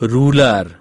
ruler